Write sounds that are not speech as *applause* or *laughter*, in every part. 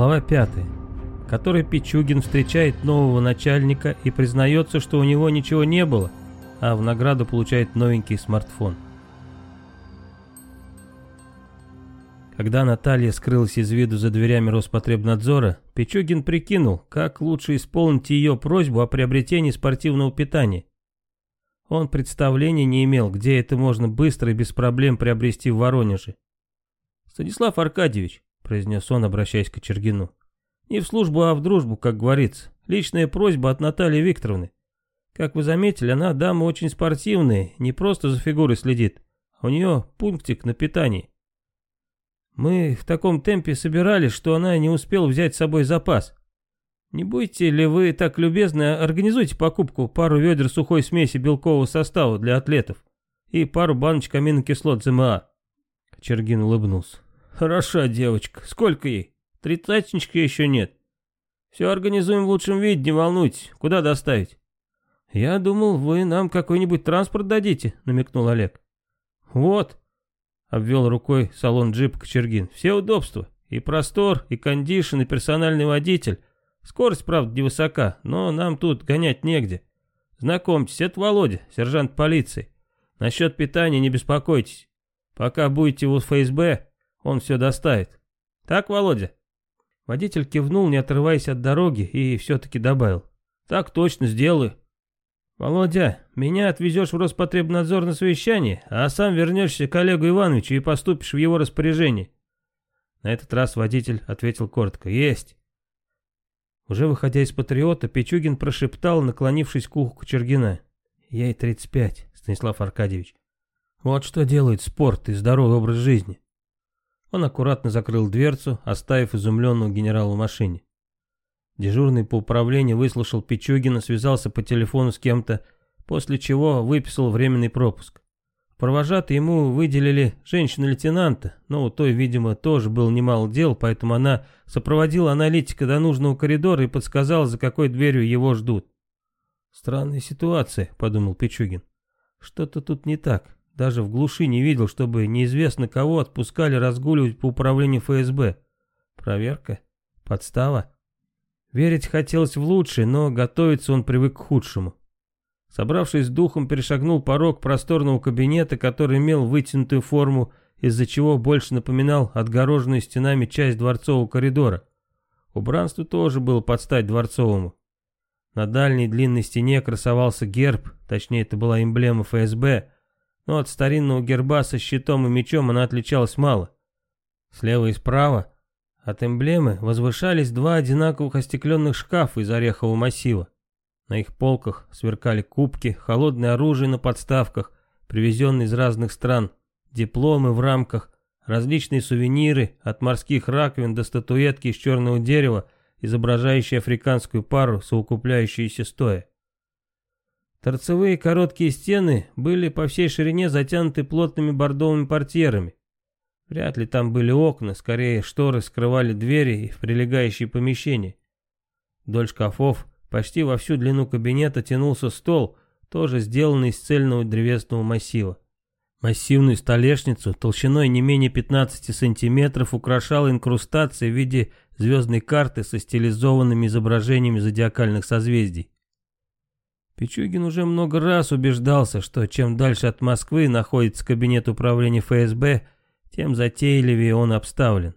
Глава 5. Который Пичугин встречает нового начальника и признается, что у него ничего не было, а в награду получает новенький смартфон. Когда Наталья скрылась из виду за дверями Роспотребнадзора, Пичугин прикинул, как лучше исполнить ее просьбу о приобретении спортивного питания. Он представления не имел, где это можно быстро и без проблем приобрести в Воронеже. «Станислав Аркадьевич, произнес он, обращаясь к Очергину: «Не в службу, а в дружбу, как говорится. Личная просьба от Натальи Викторовны. Как вы заметили, она дама очень спортивная, не просто за фигурой следит. А у нее пунктик на питании. Мы в таком темпе собирались, что она не успела взять с собой запас. Не будете ли вы так любезны, организуйте покупку пару ведер сухой смеси белкового состава для атлетов и пару баночек аминокислот ЗМА. Чергин улыбнулся. Хороша девочка. Сколько ей? Тридцатнички еще нет. Все организуем в лучшем виде, не волнуйтесь. Куда доставить? Я думал, вы нам какой-нибудь транспорт дадите, намекнул Олег. Вот, обвел рукой салон джипа Кочергин. Все удобства. И простор, и кондишн, и персональный водитель. Скорость, правда, невысока, но нам тут гонять негде. Знакомьтесь, это Володя, сержант полиции. Насчет питания не беспокойтесь. Пока будете в ФСБ, он все доставит. Так, Володя?» Водитель кивнул, не отрываясь от дороги, и все-таки добавил. «Так точно, сделаю». «Володя, меня отвезешь в Роспотребнадзор на совещание, а сам вернешься к Олегу Ивановичу и поступишь в его распоряжение». На этот раз водитель ответил коротко. «Есть». Уже выходя из «Патриота», Пичугин прошептал, наклонившись к уху Кочергина. «Ей 35, Станислав Аркадьевич. Вот что делает спорт и здоровый образ жизни. Он аккуратно закрыл дверцу, оставив изумленного генерала в машине. Дежурный по управлению выслушал Пичугина, связался по телефону с кем-то, после чего выписал временный пропуск. Провожат ему выделили женщину-лейтенанта, но у той, видимо, тоже было немало дел, поэтому она сопроводила аналитика до нужного коридора и подсказала, за какой дверью его ждут. «Странная ситуация», — подумал Пичугин. «Что-то тут не так». Даже в глуши не видел, чтобы неизвестно кого отпускали разгуливать по управлению ФСБ. Проверка? Подстава? Верить хотелось в лучшее, но готовиться он привык к худшему. Собравшись с духом, перешагнул порог просторного кабинета, который имел вытянутую форму, из-за чего больше напоминал отгороженную стенами часть дворцового коридора. Убранство тоже было под стать дворцовому. На дальней длинной стене красовался герб, точнее это была эмблема ФСБ, но от старинного герба со щитом и мечом она отличалась мало. Слева и справа от эмблемы возвышались два одинаковых остекленных шкафа из орехового массива. На их полках сверкали кубки, холодное оружие на подставках, привезенные из разных стран, дипломы в рамках, различные сувениры от морских раковин до статуэтки из черного дерева, изображающие африканскую пару, совокупляющиеся стоя. Торцевые короткие стены были по всей ширине затянуты плотными бордовыми портьерами. Вряд ли там были окна, скорее шторы скрывали двери и прилегающие помещения. Вдоль шкафов почти во всю длину кабинета тянулся стол, тоже сделанный из цельного древесного массива. Массивную столешницу толщиной не менее 15 сантиметров украшала инкрустация в виде звездной карты со стилизованными изображениями зодиакальных созвездий. Пичугин уже много раз убеждался, что чем дальше от Москвы находится кабинет управления ФСБ, тем затейливее он обставлен.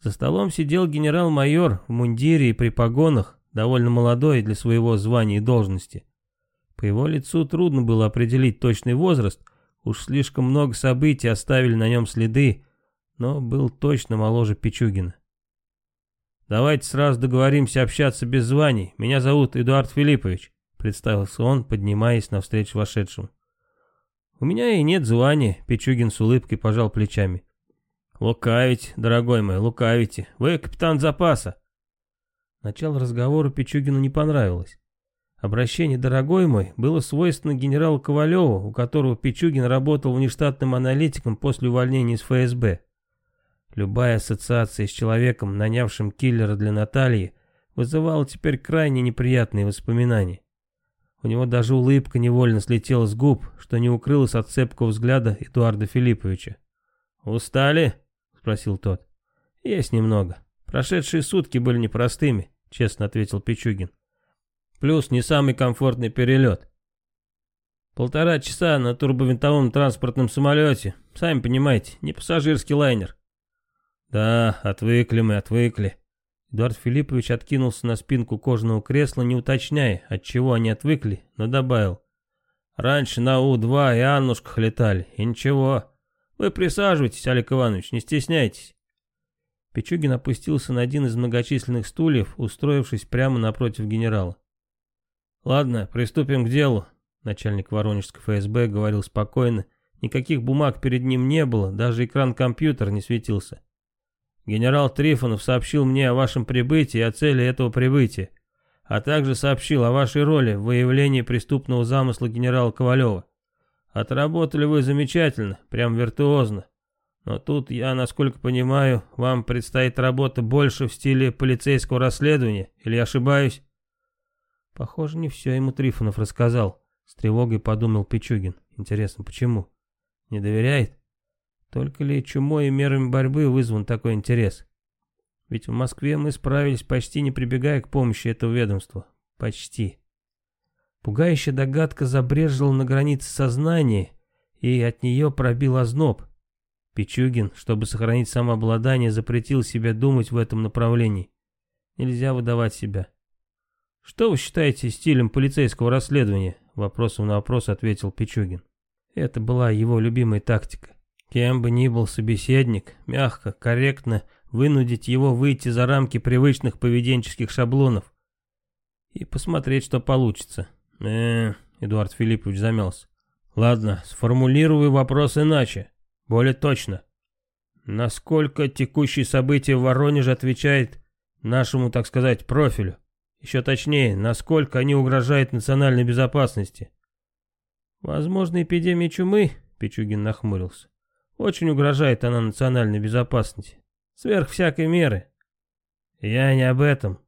За столом сидел генерал-майор в мундире и при погонах, довольно молодой для своего звания и должности. По его лицу трудно было определить точный возраст, уж слишком много событий оставили на нем следы, но был точно моложе Пичугина. «Давайте сразу договоримся общаться без званий. Меня зовут Эдуард Филиппович представился он, поднимаясь навстречу вошедшему. «У меня и нет звания», — Пичугин с улыбкой пожал плечами. «Лукавить, дорогой мой, лукавите. Вы капитан запаса». Начало разговора Пичугину не понравилось. Обращение «дорогой мой» было свойственно генералу Ковалеву, у которого Пичугин работал внештатным аналитиком после увольнения из ФСБ. Любая ассоциация с человеком, нанявшим киллера для Натальи, вызывала теперь крайне неприятные воспоминания. У него даже улыбка невольно слетела с губ, что не укрылась от цепкого взгляда Эдуарда Филипповича. «Устали?» — спросил тот. «Есть немного. Прошедшие сутки были непростыми», — честно ответил Пичугин. «Плюс не самый комфортный перелет. Полтора часа на турбовинтовом транспортном самолете. Сами понимаете, не пассажирский лайнер». «Да, отвыкли мы, отвыкли», Эдуард Филиппович откинулся на спинку кожаного кресла, не уточняя, от чего они отвыкли, но добавил. «Раньше на У-2 и Аннушках летали, и ничего. Вы присаживайтесь, Олег Иванович, не стесняйтесь». Пичугин опустился на один из многочисленных стульев, устроившись прямо напротив генерала. «Ладно, приступим к делу», — начальник Воронежского ФСБ говорил спокойно. Никаких бумаг перед ним не было, даже экран компьютера не светился. Генерал Трифонов сообщил мне о вашем прибытии и о цели этого прибытия, а также сообщил о вашей роли в выявлении преступного замысла генерала Ковалева. Отработали вы замечательно, прям виртуозно. Но тут, я, насколько понимаю, вам предстоит работа больше в стиле полицейского расследования, или ошибаюсь? Похоже, не все ему Трифонов рассказал. С тревогой подумал Пичугин. Интересно, почему? Не доверяет? Только ли чумой и мерами борьбы вызван такой интерес? Ведь в Москве мы справились почти не прибегая к помощи этого ведомства. Почти. Пугающая догадка забрежила на границе сознания, и от нее пробил озноб. Пичугин, чтобы сохранить самообладание, запретил себе думать в этом направлении. Нельзя выдавать себя. «Что вы считаете стилем полицейского расследования?» Вопросом на вопрос ответил Пичугин. Это была его любимая тактика. Кем бы ни был собеседник, мягко, корректно вынудить его выйти за рамки привычных поведенческих шаблонов и посмотреть, что получится. э Эдуард Филиппович замялся. Ладно, сформулирую вопрос иначе, более точно. Насколько текущие события в Воронеже отвечают нашему, так сказать, профилю? Еще точнее, насколько они угрожают национальной безопасности? Возможно, эпидемия чумы, Пичугин нахмурился. Очень угрожает она национальной безопасности. Сверх всякой меры. Я не об этом.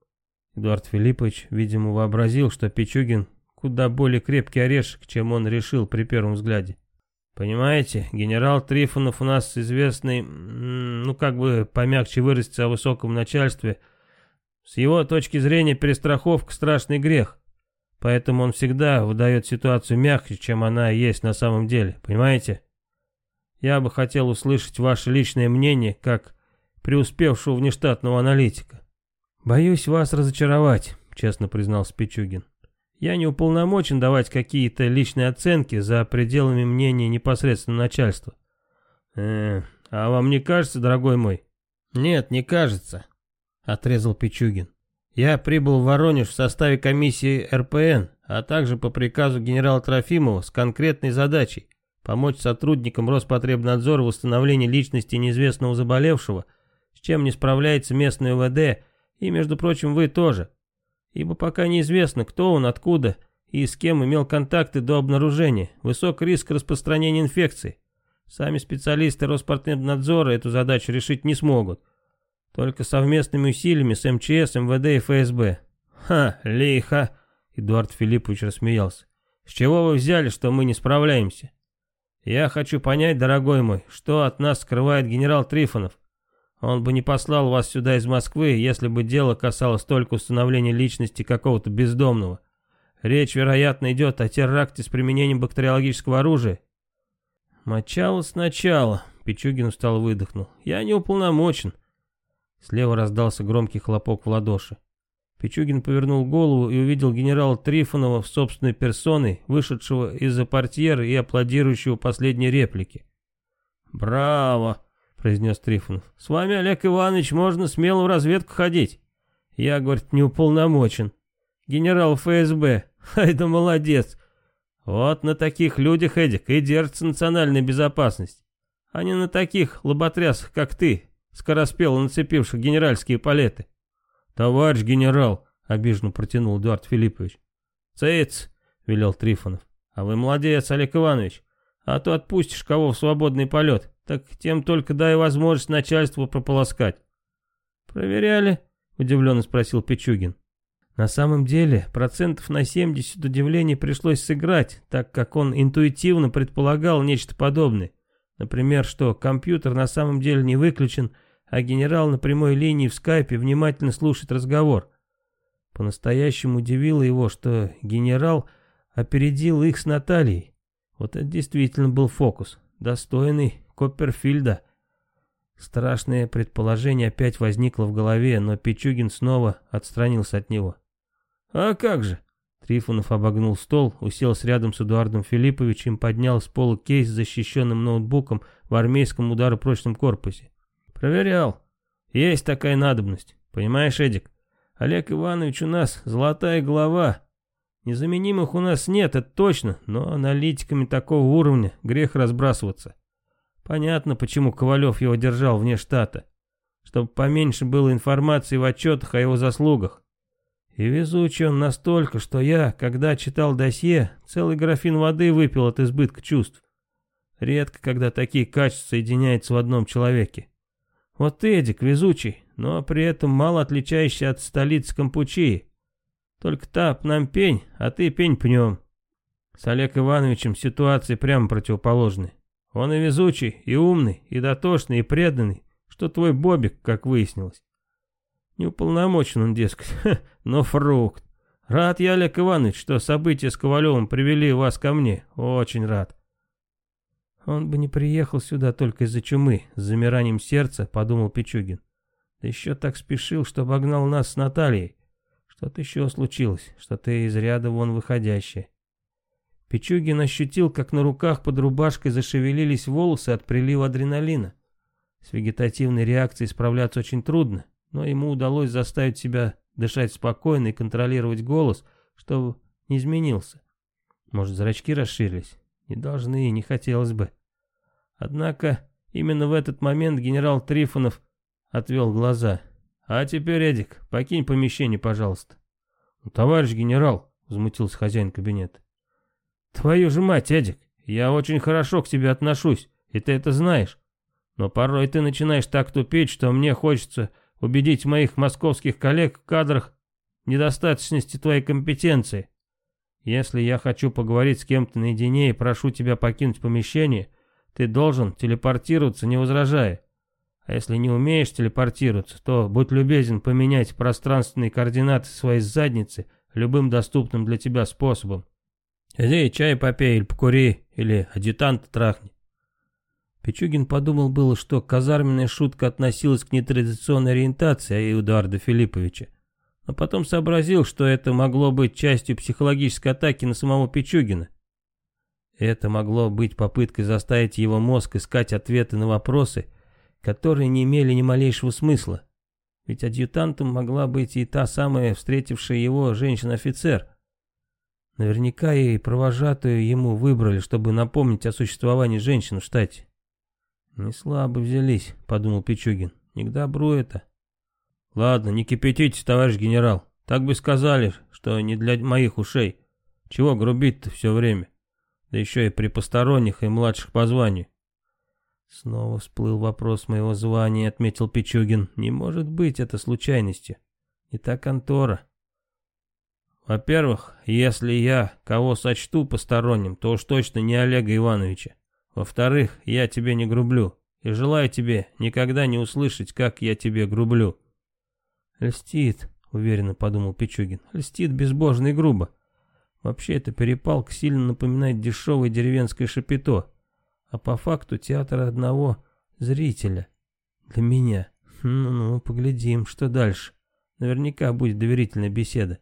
Эдуард Филиппович, видимо, вообразил, что Пичугин куда более крепкий орешек, чем он решил при первом взгляде. Понимаете, генерал Трифонов у нас известный, ну как бы помягче выразиться о высоком начальстве. С его точки зрения перестраховка – страшный грех. Поэтому он всегда выдает ситуацию мягче, чем она есть на самом деле, понимаете? Я бы хотел услышать ваше личное мнение, как преуспевшего внештатного аналитика. «Боюсь вас разочаровать», — честно признался Пичугин. «Я не уполномочен давать какие-то личные оценки за пределами мнения непосредственно начальства». «Э, а вам не кажется, дорогой мой?» «Нет, не кажется», — отрезал Пичугин. «Я прибыл в Воронеж в составе комиссии РПН, а также по приказу генерала Трофимова с конкретной задачей помочь сотрудникам Роспотребнадзора в установлении личности неизвестного заболевшего, с чем не справляется местное ВД, и, между прочим, вы тоже. Ибо пока неизвестно, кто он, откуда и с кем имел контакты до обнаружения, высок риск распространения инфекции. Сами специалисты Роспотребнадзора эту задачу решить не смогут. Только совместными усилиями с МЧС, МВД и ФСБ. «Ха, лихо!» — Эдуард Филиппович рассмеялся. «С чего вы взяли, что мы не справляемся?» Я хочу понять, дорогой мой, что от нас скрывает генерал Трифонов. Он бы не послал вас сюда из Москвы, если бы дело касалось только установления личности какого-то бездомного. Речь, вероятно, идет о теракте с применением бактериологического оружия. Мочало сначала, Пичугин устал выдохнул. Я не уполномочен. Слева раздался громкий хлопок в ладоши. Пичугин повернул голову и увидел генерала Трифонова в собственной персоной, вышедшего из-за портьеры и аплодирующего последней реплики. «Браво!» — произнес Трифонов. «С вами, Олег Иванович, можно смело в разведку ходить. Я, говорит, не уполномочен. Генерал ФСБ. Ай да молодец! Вот на таких людях, Эдик, и держится национальная безопасность. А не на таких лоботрясах, как ты, скороспело нацепивших генеральские палеты». «Товарищ генерал!» — обиженно протянул Эдуард Филиппович. «Цыц!» — велел Трифонов. «А вы молодец, Олег Иванович! А то отпустишь кого в свободный полет, так тем только дай возможность начальству прополоскать». «Проверяли?» — удивленно спросил Пичугин. На самом деле, процентов на 70 удивлений пришлось сыграть, так как он интуитивно предполагал нечто подобное. Например, что компьютер на самом деле не выключен — а генерал на прямой линии в скайпе внимательно слушает разговор. По-настоящему удивило его, что генерал опередил их с Натальей. Вот это действительно был фокус, достойный Копперфильда. Страшное предположение опять возникло в голове, но Пичугин снова отстранился от него. «А как же?» Трифонов обогнул стол, уселся рядом с Эдуардом Филипповичем, поднял с пола кейс с защищенным ноутбуком в армейском ударопрочном корпусе. Проверял. Есть такая надобность. Понимаешь, Эдик? Олег Иванович у нас золотая голова. Незаменимых у нас нет, это точно, но аналитиками такого уровня грех разбрасываться. Понятно, почему Ковалев его держал вне штата. Чтобы поменьше было информации в отчетах о его заслугах. И везучий он настолько, что я, когда читал досье, целый графин воды выпил от избытка чувств. Редко, когда такие качества соединяются в одном человеке. Вот Эдик, везучий, но при этом мало отличающий от столицы Кампучии. Только та нам пень, а ты пень пнем. С Олег Ивановичем ситуации прямо противоположны. Он и везучий, и умный, и дотошный, и преданный, что твой Бобик, как выяснилось. Неуполномочен он, дескать, *laughs* но фрукт. Рад я, Олег Иванович, что события с Ковалевым привели вас ко мне. Очень рад. Он бы не приехал сюда только из-за чумы, с замиранием сердца, подумал Пичугин. Да еще так спешил, что обогнал нас с Натальей. Что-то еще случилось, что ты из ряда вон выходящее. Пичугин ощутил, как на руках под рубашкой зашевелились волосы от прилива адреналина. С вегетативной реакцией справляться очень трудно, но ему удалось заставить себя дышать спокойно и контролировать голос, чтобы не изменился. Может, зрачки расширились? Не должны и не хотелось бы. Однако именно в этот момент генерал Трифонов отвел глаза. «А теперь, Эдик, покинь помещение, пожалуйста». «Ну, «Товарищ генерал», — взмутился хозяин кабинета. «Твою же мать, Эдик, я очень хорошо к тебе отношусь, и ты это знаешь. Но порой ты начинаешь так тупить, что мне хочется убедить моих московских коллег в кадрах недостаточности твоей компетенции. Если я хочу поговорить с кем-то наедине и прошу тебя покинуть помещение, ты должен телепортироваться, не возражая. А если не умеешь телепортироваться, то будь любезен поменять пространственные координаты своей задницы любым доступным для тебя способом. Иди чай попей или покури, или адъютанта трахни. Пичугин подумал было, что казарменная шутка относилась к нетрадиционной ориентации Эдуарда Филипповича. Но потом сообразил, что это могло быть частью психологической атаки на самого Пичугина. Это могло быть попыткой заставить его мозг искать ответы на вопросы, которые не имели ни малейшего смысла. Ведь адъютантом могла быть и та самая встретившая его женщина-офицер. Наверняка и провожатую ему выбрали, чтобы напомнить о существовании женщин в штате. «Не слабо взялись», — подумал Пичугин. «Не к добру это». «Ладно, не кипятитесь, товарищ генерал. Так бы сказали, что не для моих ушей. Чего грубить-то все время?» да еще и при посторонних и младших по званию. Снова всплыл вопрос моего звания, отметил Пичугин. Не может быть это случайностью. Не та контора. Во-первых, если я кого сочту посторонним, то уж точно не Олега Ивановича. Во-вторых, я тебе не грублю. И желаю тебе никогда не услышать, как я тебе грублю. Льстит, уверенно подумал Пичугин. Льстит безбожно и грубо. Вообще эта перепалка сильно напоминает дешевое деревенское шапито. А по факту театр одного зрителя. Для меня. Ну-ну, поглядим, что дальше. Наверняка будет доверительная беседа.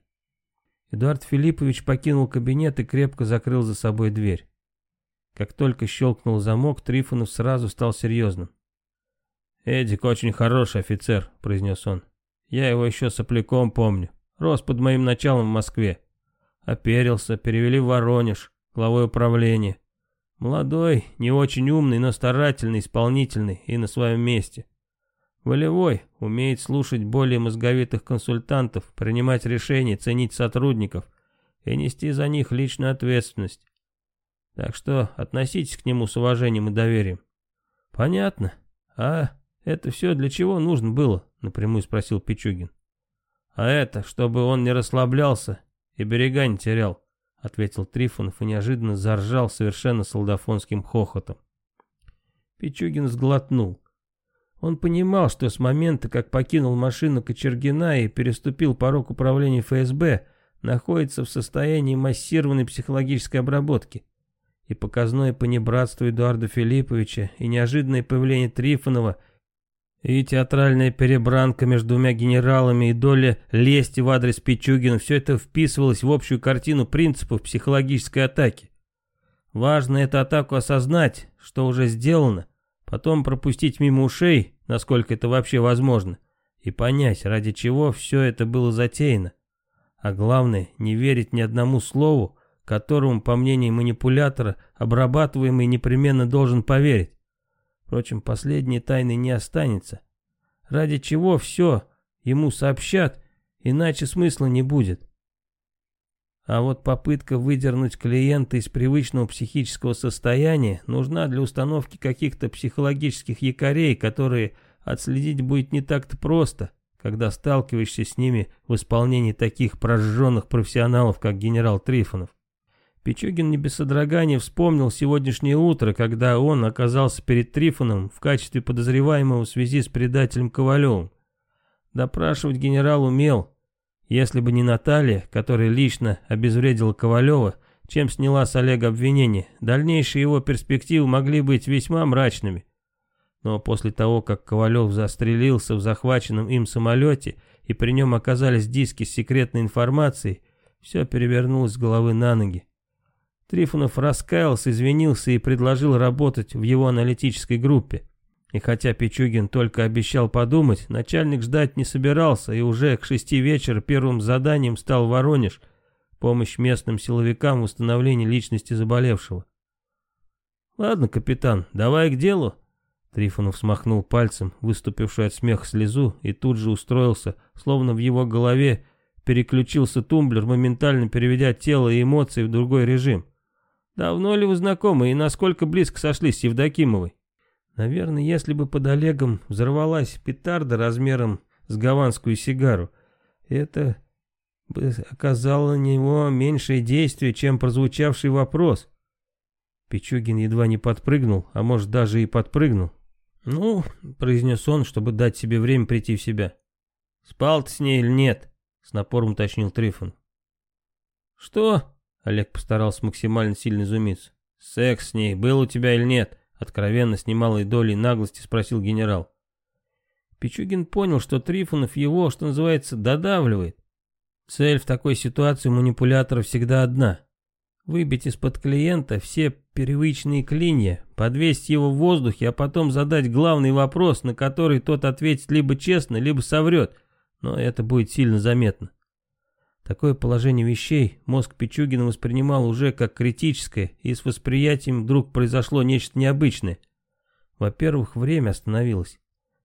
Эдуард Филиппович покинул кабинет и крепко закрыл за собой дверь. Как только щелкнул замок, Трифонов сразу стал серьезным. «Эдик очень хороший офицер», — произнес он. «Я его еще сопляком помню. Рос под моим началом в Москве. Оперился, перевели в Воронеж, главой управления. Молодой, не очень умный, но старательный, исполнительный и на своем месте. Волевой, умеет слушать более мозговитых консультантов, принимать решения, ценить сотрудников и нести за них личную ответственность. Так что относитесь к нему с уважением и доверием. Понятно. А это все для чего нужно было? Напрямую спросил Пичугин. А это, чтобы он не расслаблялся «И берега не терял», — ответил Трифонов и неожиданно заржал совершенно солдафонским хохотом. Пичугин сглотнул. Он понимал, что с момента, как покинул машину Кочергина и переступил порог управления ФСБ, находится в состоянии массированной психологической обработки. И показное понебратство Эдуарда Филипповича, и неожиданное появление Трифонова — и театральная перебранка между двумя генералами и доля лести в адрес Пичугина – все это вписывалось в общую картину принципов психологической атаки. Важно эту атаку осознать, что уже сделано, потом пропустить мимо ушей, насколько это вообще возможно, и понять, ради чего все это было затеяно. А главное, не верить ни одному слову, которому, по мнению манипулятора, обрабатываемый непременно должен поверить. Впрочем, последней тайны не останется. Ради чего все ему сообщат, иначе смысла не будет. А вот попытка выдернуть клиента из привычного психического состояния нужна для установки каких-то психологических якорей, которые отследить будет не так-то просто, когда сталкиваешься с ними в исполнении таких прожженных профессионалов, как генерал Трифонов. Пичугин не без содрогания вспомнил сегодняшнее утро, когда он оказался перед Трифоном в качестве подозреваемого в связи с предателем Ковалевым. Допрашивать генерал умел, если бы не Наталья, которая лично обезвредила Ковалева, чем сняла с Олега обвинение, дальнейшие его перспективы могли быть весьма мрачными. Но после того, как Ковалев застрелился в захваченном им самолете и при нем оказались диски с секретной информацией, все перевернулось с головы на ноги. Трифонов раскаялся, извинился и предложил работать в его аналитической группе. И хотя Пичугин только обещал подумать, начальник ждать не собирался и уже к шести вечера первым заданием стал Воронеж, помощь местным силовикам в установлении личности заболевшего. «Ладно, капитан, давай к делу», Трифонов смахнул пальцем, выступившую от смеха слезу, и тут же устроился, словно в его голове переключился тумблер, моментально переведя тело и эмоции в другой режим. Давно ли вы знакомы и насколько близко сошлись с Евдокимовой? Наверное, если бы под Олегом взорвалась петарда размером с гаванскую сигару, это бы оказало на него меньшее действие, чем прозвучавший вопрос. Пичугин едва не подпрыгнул, а может даже и подпрыгнул. «Ну», — произнес он, чтобы дать себе время прийти в себя. «Спал ты с ней или нет?» — с напором уточнил Трифон. «Что?» Олег постарался максимально сильно изумиться. «Секс с ней был у тебя или нет?» Откровенно, с немалой долей наглости спросил генерал. Пичугин понял, что Трифонов его, что называется, додавливает. Цель в такой ситуации манипулятора всегда одна. Выбить из-под клиента все привычные клинья, подвесить его в воздухе, а потом задать главный вопрос, на который тот ответит либо честно, либо соврет, но это будет сильно заметно. Такое положение вещей мозг Пичугина воспринимал уже как критическое, и с восприятием вдруг произошло нечто необычное. Во-первых, время остановилось.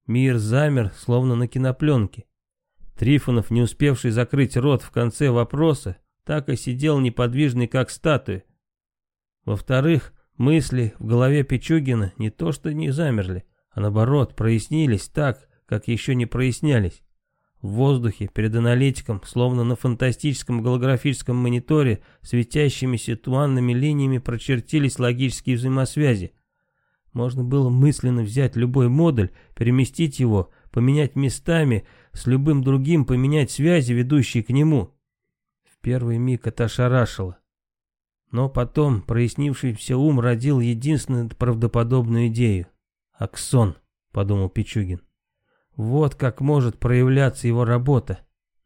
Мир замер, словно на кинопленке. Трифонов, не успевший закрыть рот в конце вопроса, так и сидел неподвижный, как статуя. Во-вторых, мысли в голове Пичугина не то что не замерли, а наоборот прояснились так, как еще не прояснялись. В воздухе перед аналитиком, словно на фантастическом голографическом мониторе, светящимися туманными линиями прочертились логические взаимосвязи. Можно было мысленно взять любой модуль, переместить его, поменять местами, с любым другим поменять связи, ведущие к нему. В первый миг это ошарашило. Но потом прояснившийся ум родил единственную правдоподобную идею. «Аксон», — подумал Пичугин. Вот как может проявляться его работа.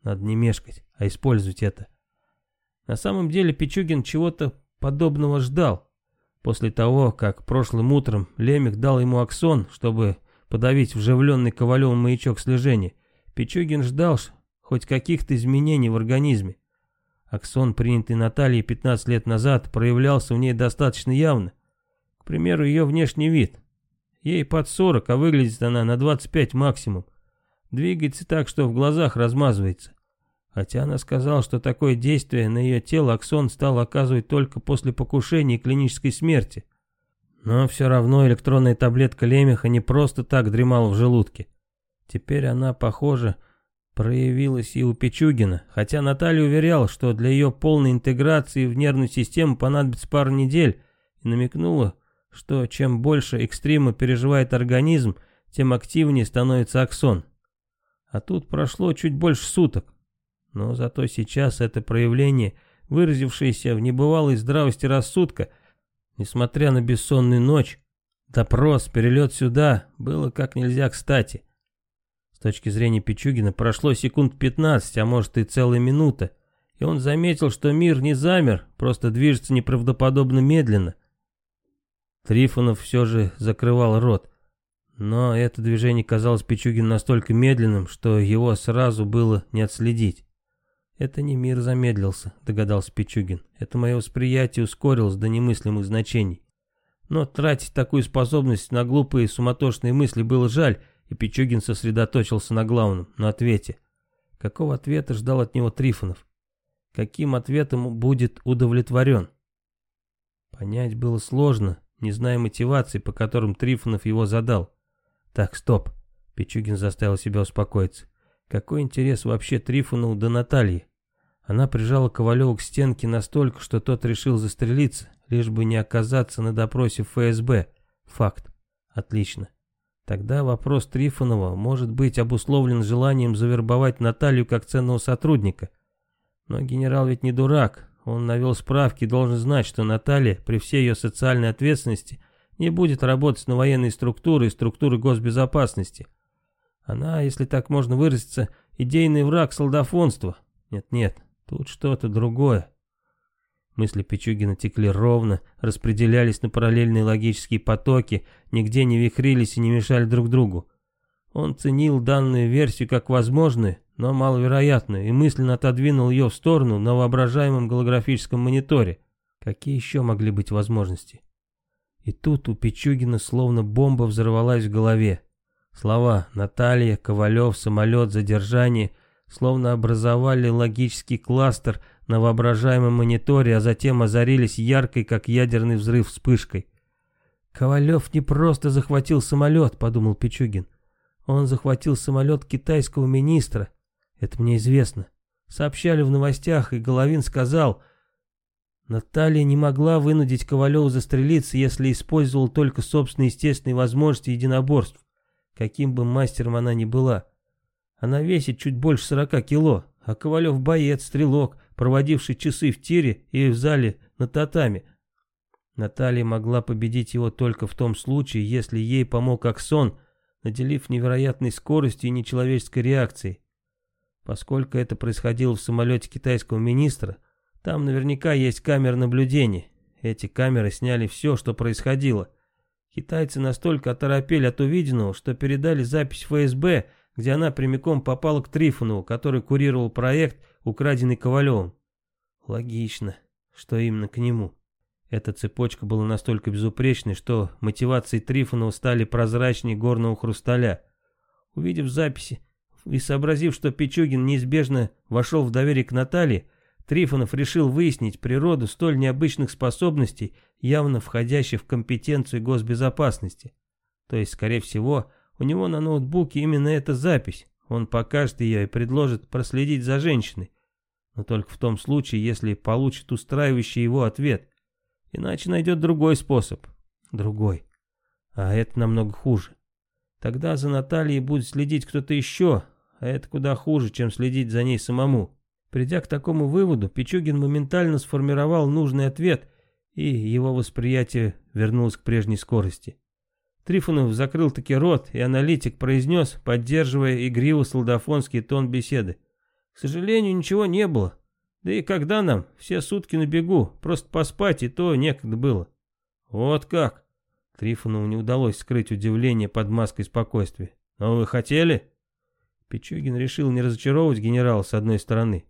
Надо не мешкать, а использовать это. На самом деле Пичугин чего-то подобного ждал. После того, как прошлым утром Лемик дал ему аксон, чтобы подавить вживленный ковалем маячок слежения, Пичугин ждал хоть каких-то изменений в организме. Аксон, принятый Натальей 15 лет назад, проявлялся в ней достаточно явно. К примеру, ее внешний вид. Ей под 40, а выглядит она на 25 максимум. Двигается так, что в глазах размазывается. Хотя она сказала, что такое действие на ее тело Аксон стал оказывать только после покушения и клинической смерти. Но все равно электронная таблетка Лемеха не просто так дремала в желудке. Теперь она, похоже, проявилась и у Пичугина, хотя Наталья уверяла, что для ее полной интеграции в нервную систему понадобится пару недель, и намекнула, что чем больше экстрима переживает организм, тем активнее становится аксон. А тут прошло чуть больше суток. Но зато сейчас это проявление, выразившееся в небывалой здравости рассудка, несмотря на бессонную ночь, допрос, перелет сюда, было как нельзя кстати. С точки зрения Пичугина прошло секунд 15, а может и целая минута, и он заметил, что мир не замер, просто движется неправдоподобно медленно – Трифонов все же закрывал рот. Но это движение казалось Пичугин настолько медленным, что его сразу было не отследить. «Это не мир замедлился», — догадался Пичугин. «Это мое восприятие ускорилось до немыслимых значений». Но тратить такую способность на глупые суматошные мысли было жаль, и Пичугин сосредоточился на главном, на ответе. Какого ответа ждал от него Трифонов? Каким ответом будет удовлетворен? Понять было сложно, не зная мотивации, по которым Трифонов его задал. Так, стоп. Пичугин заставил себя успокоиться. Какой интерес вообще Трифонову до Натальи? Она прижала Ковалеву к стенке настолько, что тот решил застрелиться, лишь бы не оказаться на допросе в ФСБ. Факт. Отлично. Тогда вопрос Трифонова может быть обусловлен желанием завербовать Наталью как ценного сотрудника. Но генерал ведь не дурак, он навел справки и должен знать, что Наталья, при всей ее социальной ответственности, не будет работать на военные структуры и структуры госбезопасности. Она, если так можно выразиться, идейный враг солдафонства. Нет-нет, тут что-то другое. Мысли Пичугина текли ровно, распределялись на параллельные логические потоки, нигде не вихрились и не мешали друг другу. Он ценил данную версию как возможную, но маловероятно, и мысленно отодвинул ее в сторону на воображаемом голографическом мониторе. Какие еще могли быть возможности? И тут у Пичугина словно бомба взорвалась в голове. Слова «Наталья», «Ковалев», «Самолет», «Задержание» словно образовали логический кластер на воображаемом мониторе, а затем озарились яркой, как ядерный взрыв, вспышкой. «Ковалев не просто захватил самолет», — подумал Пичугин. «Он захватил самолет китайского министра, это мне известно. Сообщали в новостях, и Головин сказал... Наталья не могла вынудить Ковалева застрелиться, если использовал только собственные естественные возможности единоборств, каким бы мастером она ни была. Она весит чуть больше 40 кило, а Ковалев боец, стрелок, проводивший часы в тире и в зале на татами. Наталья могла победить его только в том случае, если ей помог Аксон, наделив невероятной скоростью и нечеловеческой реакцией. Поскольку это происходило в самолете китайского министра, там наверняка есть камеры наблюдения. Эти камеры сняли все, что происходило. Китайцы настолько оторопели от увиденного, что передали запись ФСБ, где она прямиком попала к Трифонову, который курировал проект, украденный Ковалевым. Логично, что именно к нему. Эта цепочка была настолько безупречной, что мотивации Трифонова стали прозрачнее горного хрусталя. Увидев записи, и сообразив, что Пичугин неизбежно вошел в доверие к Наталье, Трифонов решил выяснить природу столь необычных способностей, явно входящих в компетенцию госбезопасности. То есть, скорее всего, у него на ноутбуке именно эта запись. Он покажет ее и предложит проследить за женщиной. Но только в том случае, если получит устраивающий его ответ. Иначе найдет другой способ. Другой. А это намного хуже. Тогда за Натальей будет следить кто-то еще, а это куда хуже, чем следить за ней самому. Придя к такому выводу, Пичугин моментально сформировал нужный ответ, и его восприятие вернулось к прежней скорости. Трифонов закрыл таки рот, и аналитик произнес, поддерживая игриво солдафонский тон беседы. «К сожалению, ничего не было. Да и когда нам? Все сутки на бегу, просто поспать и то некогда было». «Вот как!» Трифонову не удалось скрыть удивление под маской спокойствия. «Но вы хотели?» Пичугин решил не разочаровывать генерала с одной стороны,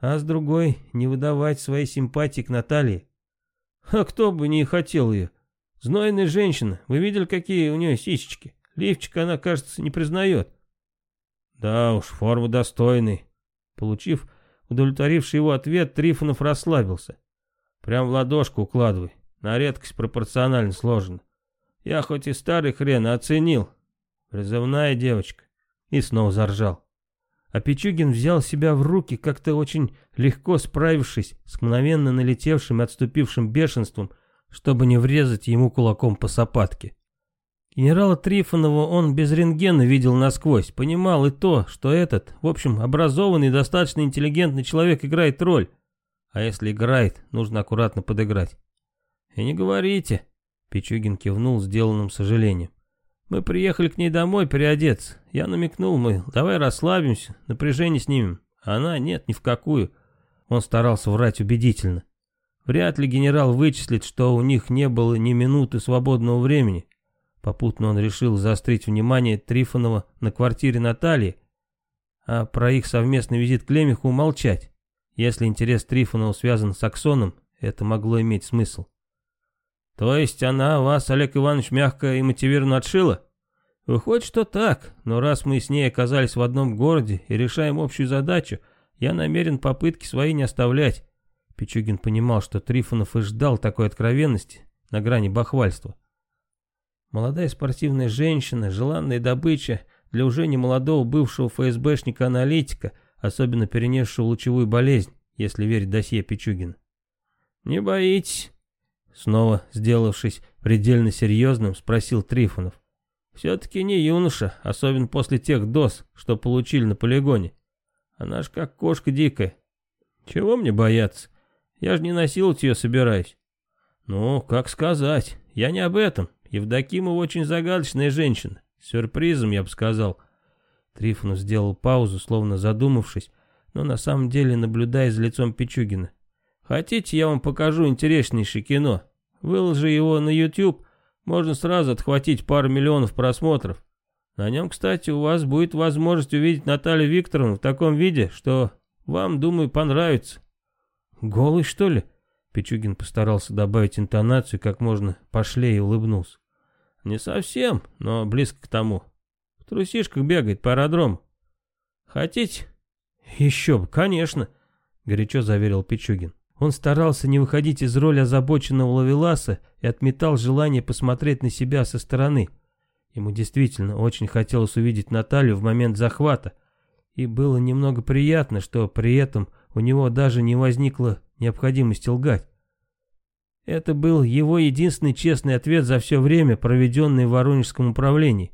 а с другой не выдавать своей симпатии к Наталье. А кто бы не хотел ее? Знойная женщина, вы видели, какие у нее сисечки? Лифчик она, кажется, не признает. Да уж, форма достойный. Получив удовлетворивший его ответ, Трифонов расслабился. Прям в ладошку укладывай, на редкость пропорционально сложено. Я хоть и старый хрен, а оценил. Призывная девочка. И снова заржал. А Пичугин взял себя в руки, как-то очень легко справившись с мгновенно налетевшим и отступившим бешенством, чтобы не врезать ему кулаком по сапатке. Генерала Трифонова он без рентгена видел насквозь, понимал и то, что этот, в общем, образованный и достаточно интеллигентный человек играет роль. А если играет, нужно аккуратно подыграть. «И не говорите», — Пичугин кивнул сделанным сожалением. «Мы приехали к ней домой переодеться. Я намекнул, мы давай расслабимся, напряжение снимем. А она нет, ни в какую. Он старался врать убедительно. Вряд ли генерал вычислит, что у них не было ни минуты свободного времени. Попутно он решил заострить внимание Трифонова на квартире Натальи, а про их совместный визит к Лемеху умолчать. Если интерес Трифонова связан с Аксоном, это могло иметь смысл. «То есть она вас, Олег Иванович, мягко и мотивированно отшила?» Выходит, что так, но раз мы с ней оказались в одном городе и решаем общую задачу, я намерен попытки свои не оставлять. Пичугин понимал, что Трифонов и ждал такой откровенности на грани бахвальства. Молодая спортивная женщина, желанная добыча для уже не молодого бывшего ФСБшника-аналитика, особенно перенесшего лучевую болезнь, если верить досье Пичугина. «Не боитесь?» Снова, сделавшись предельно серьезным, спросил Трифонов. Все-таки не юноша, особенно после тех доз, что получили на полигоне. Она ж как кошка дикая. Чего мне бояться? Я же не насиловать ее собираюсь. Ну, как сказать, я не об этом. Евдокимова очень загадочная женщина. Сюрпризом, я бы сказал. Трифон сделал паузу, словно задумавшись, но на самом деле наблюдая за лицом Пичугина. Хотите, я вам покажу интереснейшее кино? Выложи его на YouTube, можно сразу отхватить пару миллионов просмотров. На нем, кстати, у вас будет возможность увидеть Наталью Викторовну в таком виде, что вам, думаю, понравится. Голый, что ли? Пичугин постарался добавить интонацию как можно пошлее и улыбнулся. Не совсем, но близко к тому. В трусишках бегает по аэродрому. Хотите? Еще бы, конечно, горячо заверил Пичугин. Он старался не выходить из роли озабоченного лавеласа и отметал желание посмотреть на себя со стороны. Ему действительно очень хотелось увидеть Наталью в момент захвата, и было немного приятно, что при этом у него даже не возникло необходимости лгать. Это был его единственный честный ответ за все время, проведенное в Воронежском управлении.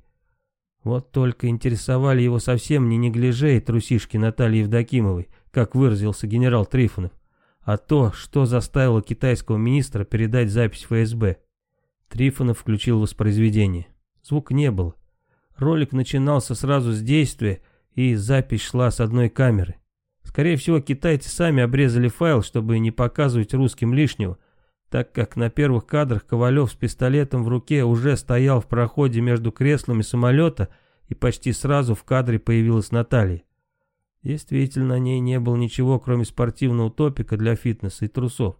Вот только интересовали его совсем не неглиже и трусишки Натальи Евдокимовой, как выразился генерал Трифонов а то, что заставило китайского министра передать запись ФСБ. Трифонов включил воспроизведение. Звук не было. Ролик начинался сразу с действия, и запись шла с одной камеры. Скорее всего, китайцы сами обрезали файл, чтобы не показывать русским лишнего, так как на первых кадрах Ковалев с пистолетом в руке уже стоял в проходе между креслами самолета, и почти сразу в кадре появилась Наталья. Действительно, на ней не было ничего, кроме спортивного топика для фитнеса и трусов.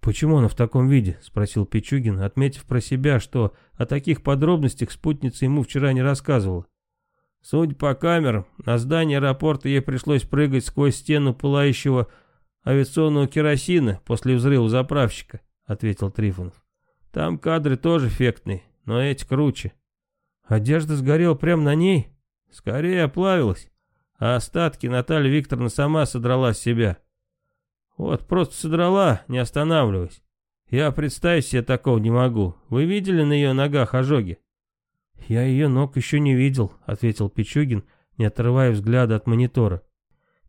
«Почему она в таком виде?» — спросил Пичугин, отметив про себя, что о таких подробностях спутница ему вчера не рассказывала. Судя по камерам, на здание аэропорта ей пришлось прыгать сквозь стену пылающего авиационного керосина после взрыва заправщика, — ответил Трифонов. Там кадры тоже эффектные, но эти круче. Одежда сгорела прямо на ней? Скорее оплавилась а остатки Наталья Викторовна сама содрала с себя. Вот, просто содрала, не останавливаясь. Я представить себе такого не могу. Вы видели на ее ногах ожоги? Я ее ног еще не видел, ответил Пичугин, не отрывая взгляда от монитора.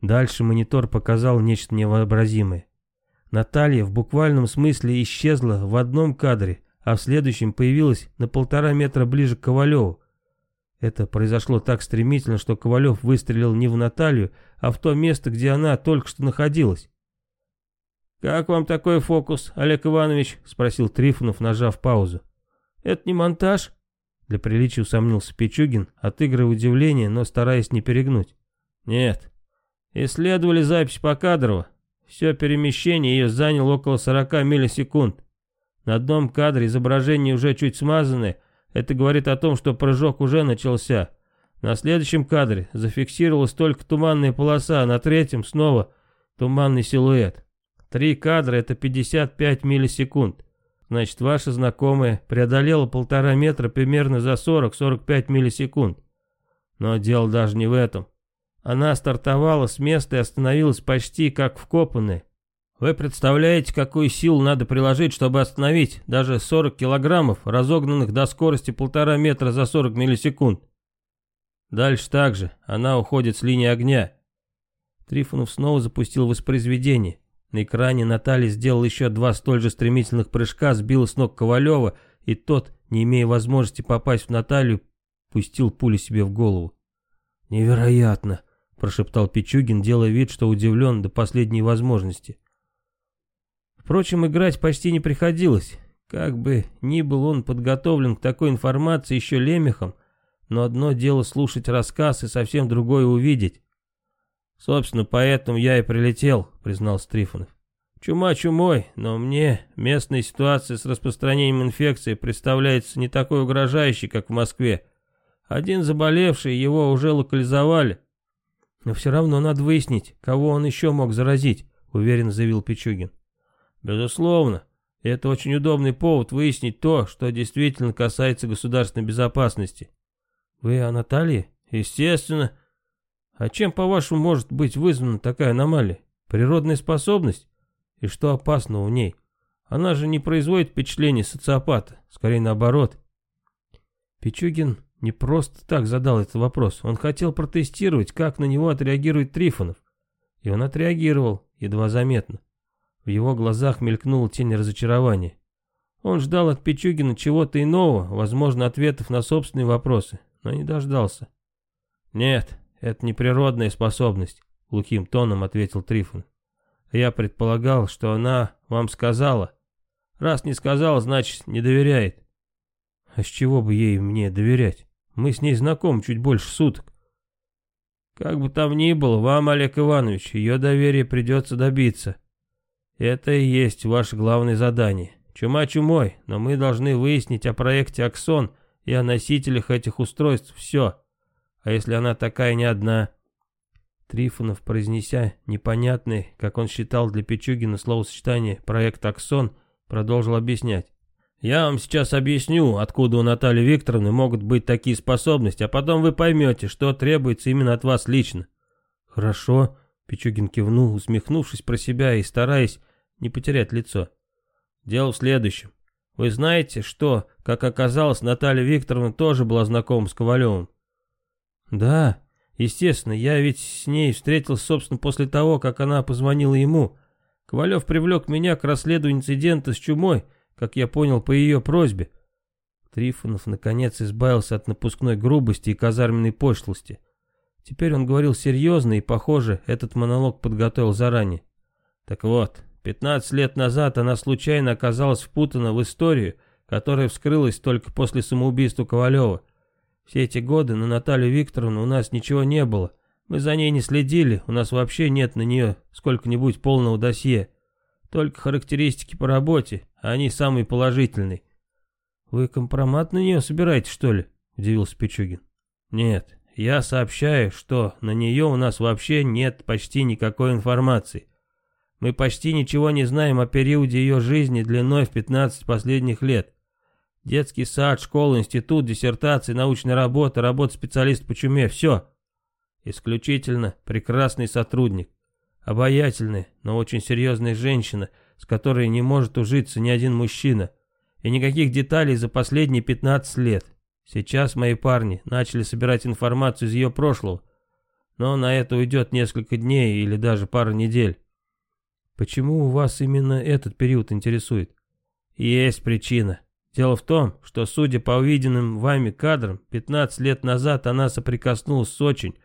Дальше монитор показал нечто невообразимое. Наталья в буквальном смысле исчезла в одном кадре, а в следующем появилась на полтора метра ближе к Ковалеву. Это произошло так стремительно, что Ковалев выстрелил не в Наталью, а в то место, где она только что находилась. «Как вам такой фокус, Олег Иванович?» — спросил Трифонов, нажав паузу. «Это не монтаж?» — для приличия усомнился Пичугин, отыгрывая удивление, но стараясь не перегнуть. «Нет. Исследовали запись по кадрово. Все перемещение ее заняло около 40 миллисекунд. На одном кадре изображение уже чуть смазанное, это говорит о том, что прыжок уже начался. На следующем кадре зафиксировалась только туманная полоса, а на третьем снова туманный силуэт. Три кадра — это 55 миллисекунд. Значит, ваша знакомая преодолела полтора метра примерно за 40-45 миллисекунд. Но дело даже не в этом. Она стартовала с места и остановилась почти как вкопанная. Вы представляете, какую силу надо приложить, чтобы остановить даже 40 килограммов, разогнанных до скорости полтора метра за 40 миллисекунд? Дальше также, она уходит с линии огня. Трифонов снова запустил воспроизведение. На экране Наталья сделала еще два столь же стремительных прыжка, сбила с ног Ковалева, и тот, не имея возможности попасть в Наталью, пустил пулю себе в голову. «Невероятно!» – прошептал Пичугин, делая вид, что удивлен до последней возможности. Впрочем, играть почти не приходилось. Как бы ни был он подготовлен к такой информации еще лемехом, но одно дело слушать рассказ и совсем другое увидеть. «Собственно, поэтому я и прилетел», — признал Трифонов. «Чума чумой, но мне местная ситуация с распространением инфекции представляется не такой угрожающей, как в Москве. Один заболевший, его уже локализовали». «Но все равно надо выяснить, кого он еще мог заразить», — уверенно заявил Пичугин. Безусловно, это очень удобный повод выяснить то, что действительно касается государственной безопасности. Вы о Наталье? Естественно. А чем, по-вашему, может быть вызвана такая аномалия? Природная способность? И что опасно у ней? Она же не производит впечатление социопата, скорее наоборот. Пичугин не просто так задал этот вопрос. Он хотел протестировать, как на него отреагирует Трифонов. И он отреагировал, едва заметно. В его глазах мелькнула тень разочарования. Он ждал от Пичугина чего-то иного, возможно, ответов на собственные вопросы, но не дождался. «Нет, это не природная способность», — глухим тоном ответил Трифон. «Я предполагал, что она вам сказала. Раз не сказала, значит, не доверяет». «А с чего бы ей мне доверять? Мы с ней знакомы чуть больше суток». «Как бы там ни было, вам, Олег Иванович, ее доверие придется добиться. Это и есть ваше главное задание. Чума чумой, но мы должны выяснить о проекте «Аксон» и о носителях этих устройств все. А если она такая не одна?» Трифонов, произнеся непонятный, как он считал для Пичугина словосочетание «проект «Аксон», продолжил объяснять. «Я вам сейчас объясню, откуда у Натальи Викторовны могут быть такие способности, а потом вы поймете, что требуется именно от вас лично». «Хорошо», Пичугин кивнул, усмехнувшись про себя и стараясь не потерять лицо. «Дело в следующем. Вы знаете, что, как оказалось, Наталья Викторовна тоже была знакома с Ковалевым?» «Да, естественно, я ведь с ней встретился, собственно, после того, как она позвонила ему. Ковалев привлек меня к расследованию инцидента с чумой, как я понял, по ее просьбе». Трифонов, наконец, избавился от напускной грубости и казарменной пошлости – Теперь он говорил серьезно и, похоже, этот монолог подготовил заранее. Так вот, 15 лет назад она случайно оказалась впутана в историю, которая вскрылась только после самоубийства Ковалева. Все эти годы на Наталью Викторовну у нас ничего не было. Мы за ней не следили, у нас вообще нет на нее сколько-нибудь полного досье. Только характеристики по работе, а они самые положительные. «Вы компромат на нее собираете, что ли?» – удивился Пичугин. «Нет, я сообщаю, что на нее у нас вообще нет почти никакой информации. Мы почти ничего не знаем о периоде ее жизни длиной в 15 последних лет. Детский сад, школа, институт, диссертации, научная работа, работа специалист по чуме – все. Исключительно прекрасный сотрудник. Обаятельная, но очень серьезная женщина, с которой не может ужиться ни один мужчина. И никаких деталей за последние 15 лет. Сейчас мои парни начали собирать информацию из ее прошлого, но на это уйдет несколько дней или даже пару недель. Почему вас именно этот период интересует? Есть причина. Дело в том, что, судя по увиденным вами кадрам, 15 лет назад она соприкоснулась с очень,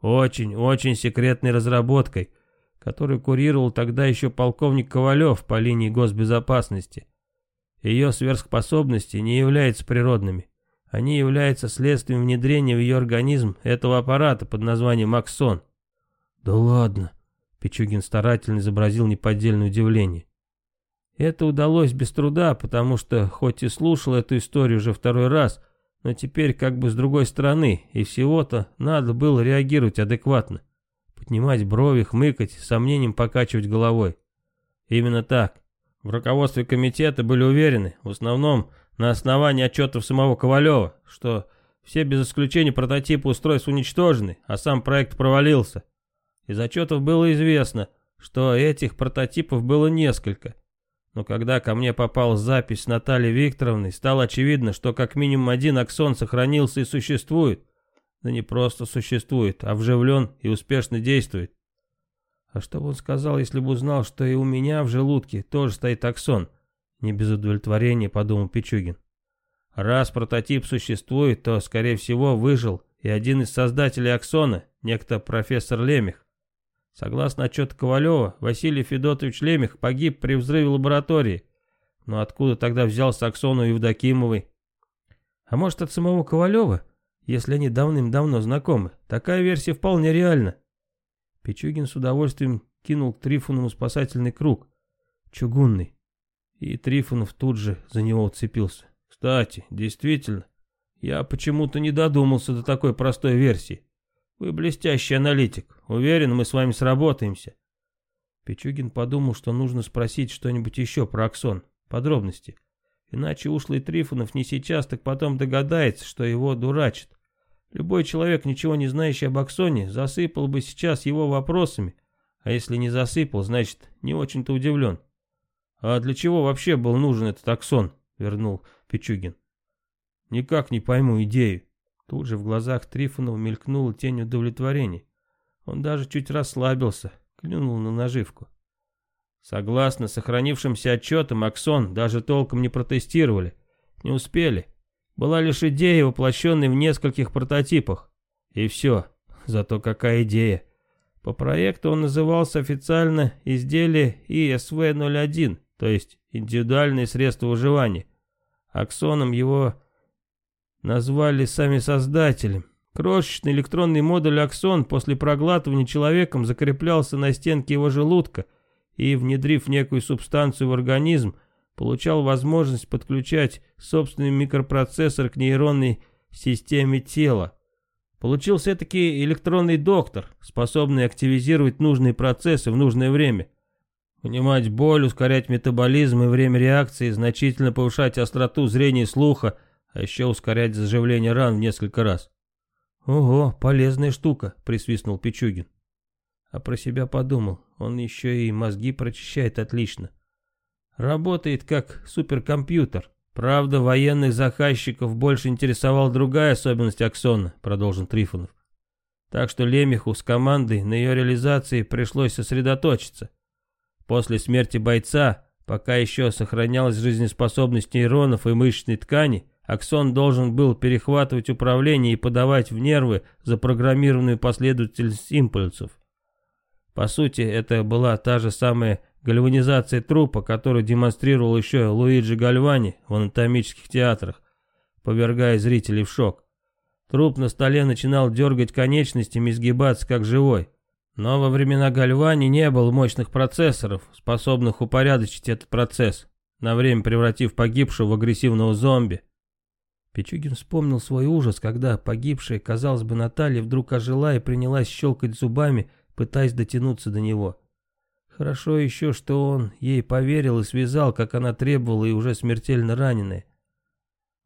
очень, очень секретной разработкой, которую курировал тогда еще полковник Ковалев по линии госбезопасности. Ее сверхспособности не являются природными. Они являются следствием внедрения в ее организм этого аппарата под названием Максон. Да ладно. Пичугин старательно изобразил неподдельное удивление. Это удалось без труда, потому что, хоть и слушал эту историю уже второй раз, но теперь как бы с другой стороны, и всего-то надо было реагировать адекватно. Поднимать брови, хмыкать, сомнением покачивать головой. Именно так. В руководстве комитета были уверены, в основном на основании отчетов самого Ковалева, что все без исключения прототипы устройств уничтожены, а сам проект провалился. Из отчетов было известно, что этих прототипов было несколько. Но когда ко мне попала запись Натальи Викторовны, стало очевидно, что как минимум один аксон сохранился и существует. Да не просто существует, а вживлен и успешно действует. А что бы он сказал, если бы узнал, что и у меня в желудке тоже стоит аксон? Не без удовлетворения подумал Пичугин. Раз прототип существует, то, скорее всего, выжил и один из создателей Аксона, некто профессор Лемех. Согласно отчету Ковалева, Василий Федотович Лемех погиб при взрыве лаборатории. Но откуда тогда взялся Аксону Евдокимовой? А может, от самого Ковалева? Если они давным-давно знакомы, такая версия вполне реальна. Пичугин с удовольствием кинул к Трифонову спасательный круг. Чугунный. И Трифонов тут же за него уцепился. Кстати, действительно, я почему-то не додумался до такой простой версии. Вы блестящий аналитик. Уверен, мы с вами сработаемся. Пичугин подумал, что нужно спросить что-нибудь еще про Аксон. Подробности. Иначе ушлый Трифонов не сейчас, так потом догадается, что его дурачат. Любой человек, ничего не знающий об Аксоне, засыпал бы сейчас его вопросами, а если не засыпал, значит, не очень-то удивлен. А для чего вообще был нужен этот аксон? Вернул Пичугин. Никак не пойму идею. Тут же в глазах Трифонова мелькнула тень удовлетворения. Он даже чуть расслабился, клюнул на наживку. Согласно сохранившимся отчетам, Аксон даже толком не протестировали. Не успели. Была лишь идея, воплощенная в нескольких прототипах. И все. Зато какая идея. По проекту он назывался официально «Изделие ИСВ-01», то есть индивидуальные средства выживания. Аксоном его назвали сами создатели. Крошечный электронный модуль аксон после проглатывания человеком закреплялся на стенке его желудка и, внедрив некую субстанцию в организм, получал возможность подключать собственный микропроцессор к нейронной системе тела. Получился таки электронный доктор, способный активизировать нужные процессы в нужное время – Унимать боль, ускорять метаболизм и время реакции, значительно повышать остроту зрения и слуха, а еще ускорять заживление ран в несколько раз. «Ого, полезная штука», — присвистнул Пичугин. А про себя подумал, он еще и мозги прочищает отлично. Работает как суперкомпьютер. Правда, военных заказчиков больше интересовала другая особенность Аксона, продолжил Трифонов. Так что Лемеху с командой на ее реализации пришлось сосредоточиться. После смерти бойца, пока еще сохранялась жизнеспособность нейронов и мышечной ткани, аксон должен был перехватывать управление и подавать в нервы запрограммированную последовательность импульсов. По сути, это была та же самая гальванизация трупа, которую демонстрировал еще Луиджи Гальвани в анатомических театрах, повергая зрителей в шок. Труп на столе начинал дергать конечностями и сгибаться, как живой. Но во времена Гальвани не было мощных процессоров, способных упорядочить этот процесс, на время превратив погибшего в агрессивного зомби. Пичугин вспомнил свой ужас, когда погибшая, казалось бы, Наталья вдруг ожила и принялась щелкать зубами, пытаясь дотянуться до него. Хорошо еще, что он ей поверил и связал, как она требовала, и уже смертельно раненая.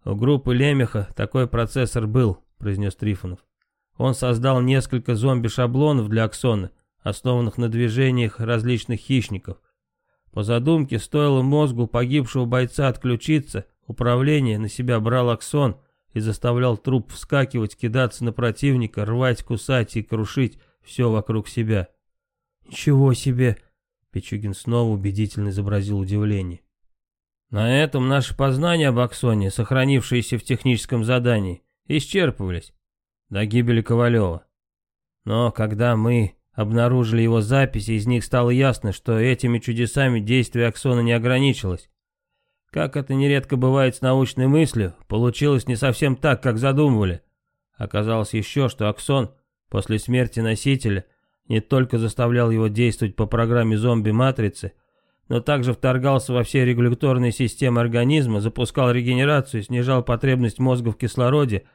«У группы Лемеха такой процессор был», — произнес Трифонов. Он создал несколько зомби-шаблонов для аксона, основанных на движениях различных хищников. По задумке, стоило мозгу погибшего бойца отключиться, управление на себя брал аксон и заставлял труп вскакивать, кидаться на противника, рвать, кусать и крушить все вокруг себя. «Ничего себе!» — Пичугин снова убедительно изобразил удивление. На этом наши познания об Аксоне, сохранившиеся в техническом задании, исчерпывались до гибели Ковалева. Но когда мы обнаружили его записи, из них стало ясно, что этими чудесами действие Аксона не ограничилось. Как это нередко бывает с научной мыслью, получилось не совсем так, как задумывали. Оказалось еще, что Аксон после смерти носителя не только заставлял его действовать по программе зомби-матрицы, но также вторгался во все регуляторные системы организма, запускал регенерацию, снижал потребность мозга в кислороде –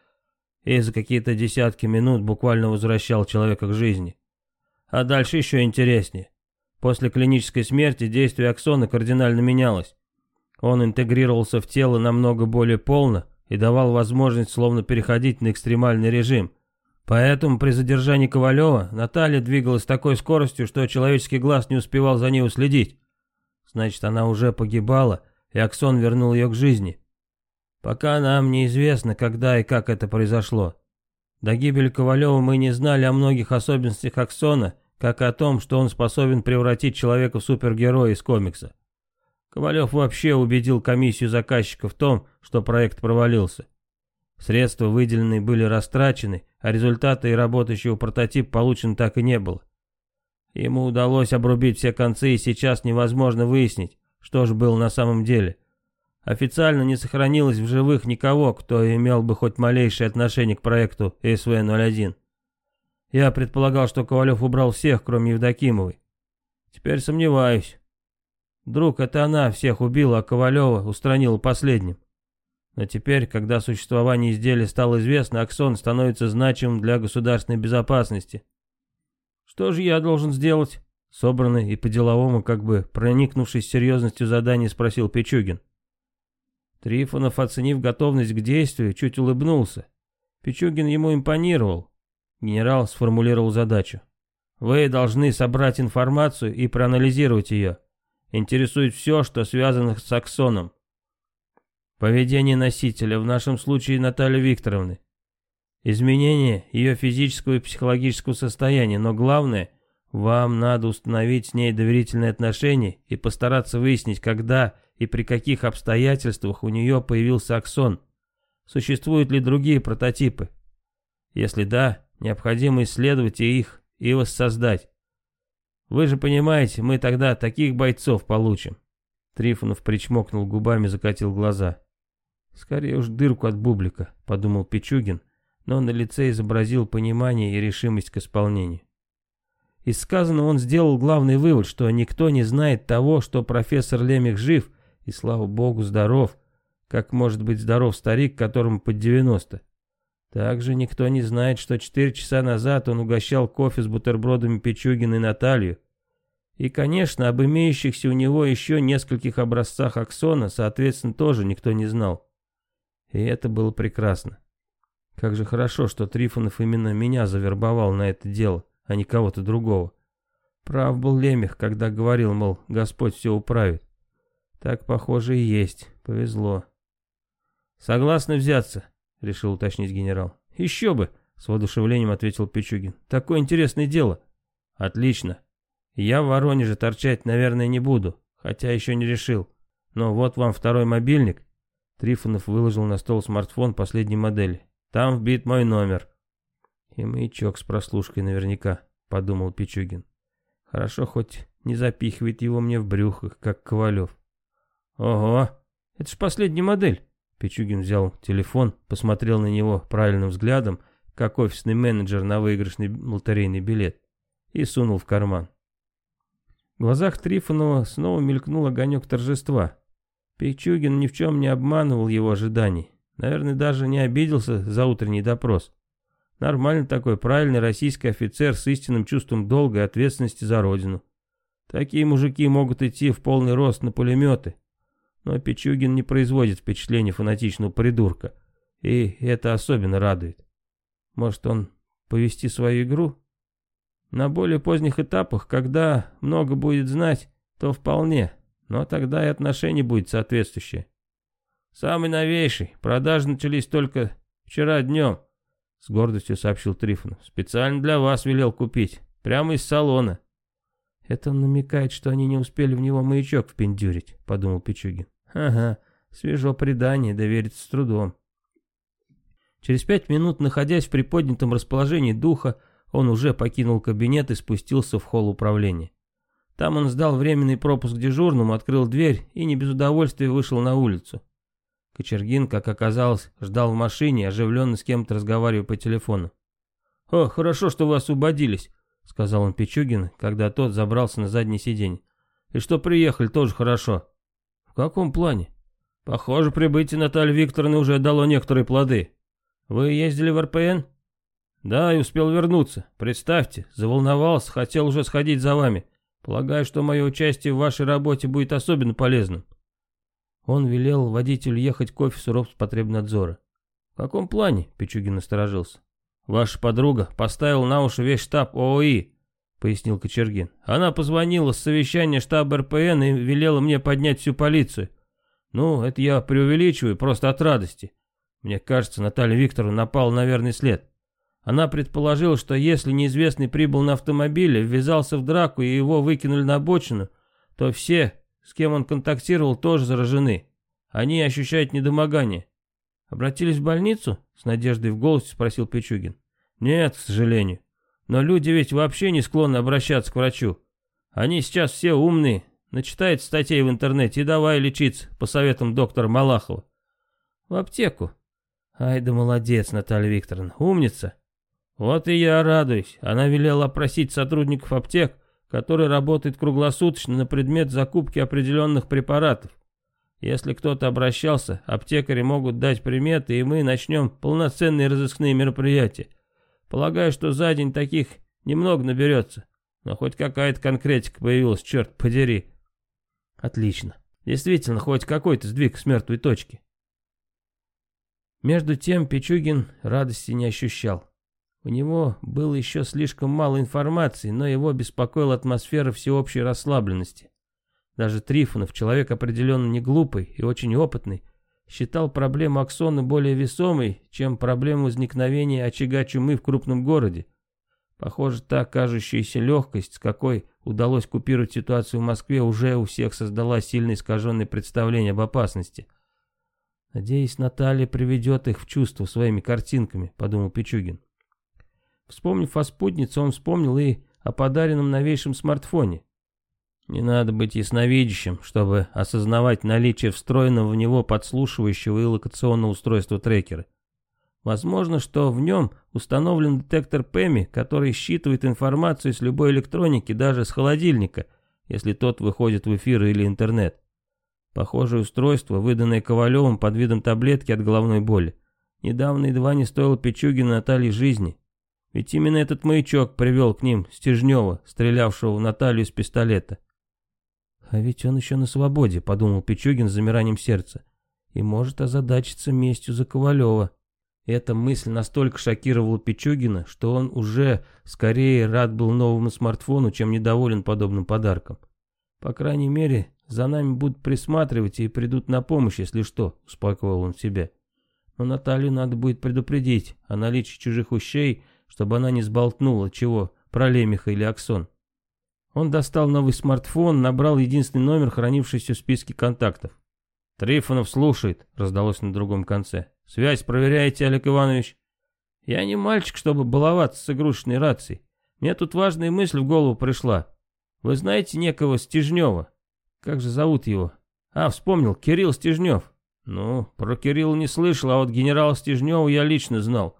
и за какие-то десятки минут буквально возвращал человека к жизни. А дальше еще интереснее. После клинической смерти действие аксона кардинально менялось. Он интегрировался в тело намного более полно и давал возможность словно переходить на экстремальный режим. Поэтому при задержании Ковалева Наталья двигалась с такой скоростью, что человеческий глаз не успевал за ней уследить. Значит, она уже погибала, и Аксон вернул ее к жизни. Пока нам неизвестно, когда и как это произошло. До гибели Ковалева мы не знали о многих особенностях Аксона, как о том, что он способен превратить человека в супергероя из комикса. Ковалев вообще убедил комиссию заказчика в том, что проект провалился. Средства, выделенные, были растрачены, а результата и работающего прототипа получен так и не было. Ему удалось обрубить все концы, и сейчас невозможно выяснить, что же было на самом деле – Официально не сохранилось в живых никого, кто имел бы хоть малейшее отношение к проекту СВ-01. Я предполагал, что Ковалев убрал всех, кроме Евдокимовой. Теперь сомневаюсь. Друг, это она всех убила, а Ковалева устранила последним. Но теперь, когда существование изделия стало известно, Аксон становится значимым для государственной безопасности. Что же я должен сделать? Собранный и по-деловому, как бы проникнувшись серьезностью задания, спросил Пичугин. Трифонов, оценив готовность к действию, чуть улыбнулся. Пичугин ему импонировал. Генерал сформулировал задачу. «Вы должны собрать информацию и проанализировать ее. Интересует все, что связано с Аксоном. Поведение носителя, в нашем случае Натальи Викторовны. Изменение ее физического и психологического состояния, но главное, вам надо установить с ней доверительные отношения и постараться выяснить, когда и при каких обстоятельствах у нее появился аксон. Существуют ли другие прототипы? Если да, необходимо исследовать и их, и воссоздать. Вы же понимаете, мы тогда таких бойцов получим. Трифонов причмокнул губами, закатил глаза. Скорее уж дырку от бублика, подумал Пичугин, но на лице изобразил понимание и решимость к исполнению. Из сказанного он сделал главный вывод, что никто не знает того, что профессор Лемех жив – и слава богу, здоров, как может быть здоров старик, которому под 90. Также никто не знает, что 4 часа назад он угощал кофе с бутербродами Пичугиной Наталью. И, конечно, об имеющихся у него еще нескольких образцах аксона, соответственно, тоже никто не знал. И это было прекрасно. Как же хорошо, что Трифонов именно меня завербовал на это дело, а не кого-то другого. Прав был Лемех, когда говорил, мол, Господь все управит. Так, похоже, и есть. Повезло. Согласны взяться, решил уточнить генерал. Еще бы, с воодушевлением ответил Пичугин. Такое интересное дело. Отлично. Я в Воронеже торчать, наверное, не буду, хотя еще не решил. Но вот вам второй мобильник. Трифонов выложил на стол смартфон последней модели. Там вбит мой номер. И маячок с прослушкой наверняка, подумал Пичугин. Хорошо, хоть не запихивает его мне в брюхах, как Ковалев. «Ого, это ж последняя модель». Пичугин взял телефон, посмотрел на него правильным взглядом, как офисный менеджер на выигрышный лотерейный билет, и сунул в карман. В глазах Трифонова снова мелькнул огонек торжества. Пичугин ни в чем не обманывал его ожиданий. Наверное, даже не обиделся за утренний допрос. Нормальный такой правильный российский офицер с истинным чувством долга и ответственности за родину. Такие мужики могут идти в полный рост на пулеметы, но Пичугин не производит впечатления фанатичного придурка, и это особенно радует. Может, он повести свою игру? На более поздних этапах, когда много будет знать, то вполне, но тогда и отношение будет соответствующее. «Самый новейший, продажи начались только вчера днем», — с гордостью сообщил Трифонов. «Специально для вас велел купить, прямо из салона». «Это намекает, что они не успели в него маячок впендюрить», — подумал Пичугин. Ага, свежо предание, довериться с трудом. Через пять минут, находясь в приподнятом расположении духа, он уже покинул кабинет и спустился в холл управления. Там он сдал временный пропуск дежурному, открыл дверь и не без удовольствия вышел на улицу. Кочергин, как оказалось, ждал в машине, оживленно с кем-то разговаривая по телефону. «О, хорошо, что вы освободились», — сказал он Пичугин, когда тот забрался на заднее сиденье. «И что приехали, тоже хорошо каком плане? Похоже, прибытие Натальи Викторовны уже дало некоторые плоды. Вы ездили в РПН? Да, и успел вернуться. Представьте, заволновался, хотел уже сходить за вами. Полагаю, что мое участие в вашей работе будет особенно полезным. Он велел водителю ехать к офису Робспотребнадзора. «В каком плане?» – Пичугин насторожился. «Ваша подруга поставила на уши весь штаб ООИ, — пояснил Кочергин. «Она позвонила с совещания штаба РПН и велела мне поднять всю полицию. Ну, это я преувеличиваю, просто от радости. Мне кажется, Наталья Викторовна напала на верный след. Она предположила, что если неизвестный прибыл на автомобиле, ввязался в драку и его выкинули на обочину, то все, с кем он контактировал, тоже заражены. Они ощущают недомогание». «Обратились в больницу?» — с надеждой в голосе спросил Пичугин. «Нет, к сожалению. Но люди ведь вообще не склонны обращаться к врачу. Они сейчас все умные, начитают статей в интернете и давай лечиться по советам доктора Малахова. В аптеку. Ай да молодец, Наталья Викторовна, умница. Вот и я радуюсь. Она велела опросить сотрудников аптек, которые работают круглосуточно на предмет закупки определенных препаратов. Если кто-то обращался, аптекари могут дать приметы, и мы начнем полноценные разыскные мероприятия. Полагаю, что за день таких немного наберется. Но хоть какая-то конкретика появилась, черт подери. Отлично. Действительно, хоть какой-то сдвиг с мертвой точки. Между тем Пичугин радости не ощущал. У него было еще слишком мало информации, но его беспокоила атмосфера всеобщей расслабленности. Даже Трифонов, человек определенно не глупый и очень опытный, считал проблему Аксона более весомой, чем проблему возникновения очага чумы в крупном городе. Похоже, та кажущаяся легкость, с какой удалось купировать ситуацию в Москве, уже у всех создала сильно искаженное представление об опасности. «Надеюсь, Наталья приведет их в чувство своими картинками», — подумал Пичугин. Вспомнив о спутнице, он вспомнил и о подаренном новейшем смартфоне. Не надо быть ясновидящим, чтобы осознавать наличие встроенного в него подслушивающего и локационного устройства трекера. Возможно, что в нем установлен детектор ПЭМИ, который считывает информацию с любой электроники, даже с холодильника, если тот выходит в эфир или интернет. Похожее устройство, выданное Ковалевым под видом таблетки от головной боли, недавно едва не стоило Пичугина Натальи жизни. Ведь именно этот маячок привел к ним Стежнева, стрелявшего в Наталью из пистолета. А ведь он еще на свободе, подумал Пичугин с замиранием сердца, и может озадачиться местью за Ковалева. Эта мысль настолько шокировала Пичугина, что он уже скорее рад был новому смартфону, чем недоволен подобным подарком. «По крайней мере, за нами будут присматривать и придут на помощь, если что», — успокоил он себя. «Но Наталью надо будет предупредить о наличии чужих ущей, чтобы она не сболтнула чего про лемеха или аксон». Он достал новый смартфон, набрал единственный номер, хранившийся в списке контактов. «Трифонов слушает», — раздалось на другом конце. «Связь проверяете, Олег Иванович?» «Я не мальчик, чтобы баловаться с игрушечной рацией. Мне тут важная мысль в голову пришла. Вы знаете некого Стежнева? Как же зовут его? А, вспомнил, Кирилл Стежнев. Ну, про Кирилла не слышал, а вот генерала Стежнева я лично знал.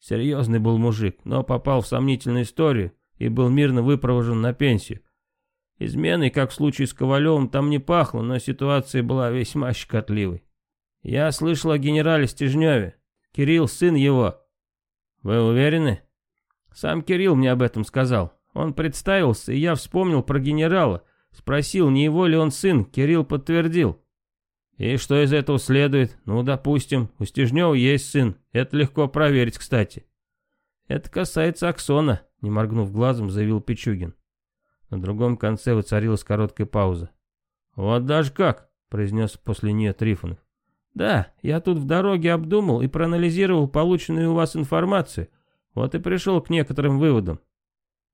Серьезный был мужик, но попал в сомнительную историю и был мирно выпровожен на пенсию. Изменой, как в случае с Ковалевым, там не пахло, но ситуация была весьма щекотливой. Я слышал о генерале Стежневе. Кирилл сын его. Вы уверены? Сам Кирилл мне об этом сказал. Он представился, и я вспомнил про генерала. Спросил, не его ли он сын, Кирилл подтвердил. И что из этого следует? Ну, допустим, у Стежнева есть сын. Это легко проверить, кстати. Это касается Аксона не моргнув глазом, заявил Пичугин. На другом конце воцарилась короткая пауза. «Вот даже как!» — произнес после нее Трифонов. «Да, я тут в дороге обдумал и проанализировал полученную у вас информацию, вот и пришел к некоторым выводам».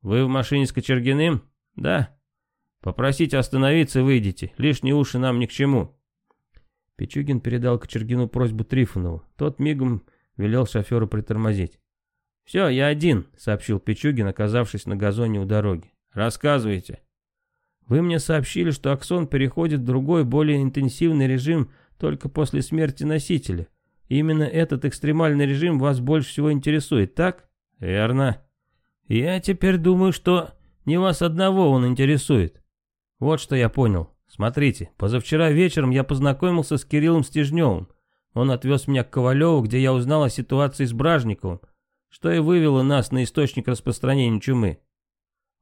«Вы в машине с Кочергиным?» «Да». «Попросите остановиться и выйдите, лишние уши нам ни к чему». Пичугин передал Кочергину просьбу Трифонову, тот мигом велел шоферу притормозить. «Все, я один», — сообщил Пичугин, оказавшись на газоне у дороги. «Рассказывайте». «Вы мне сообщили, что аксон переходит в другой, более интенсивный режим только после смерти носителя. Именно этот экстремальный режим вас больше всего интересует, так?» «Верно». «Я теперь думаю, что не вас одного он интересует». «Вот что я понял. Смотрите, позавчера вечером я познакомился с Кириллом Стежневым. Он отвез меня к Ковалеву, где я узнал о ситуации с Бражниковым что и вывело нас на источник распространения чумы.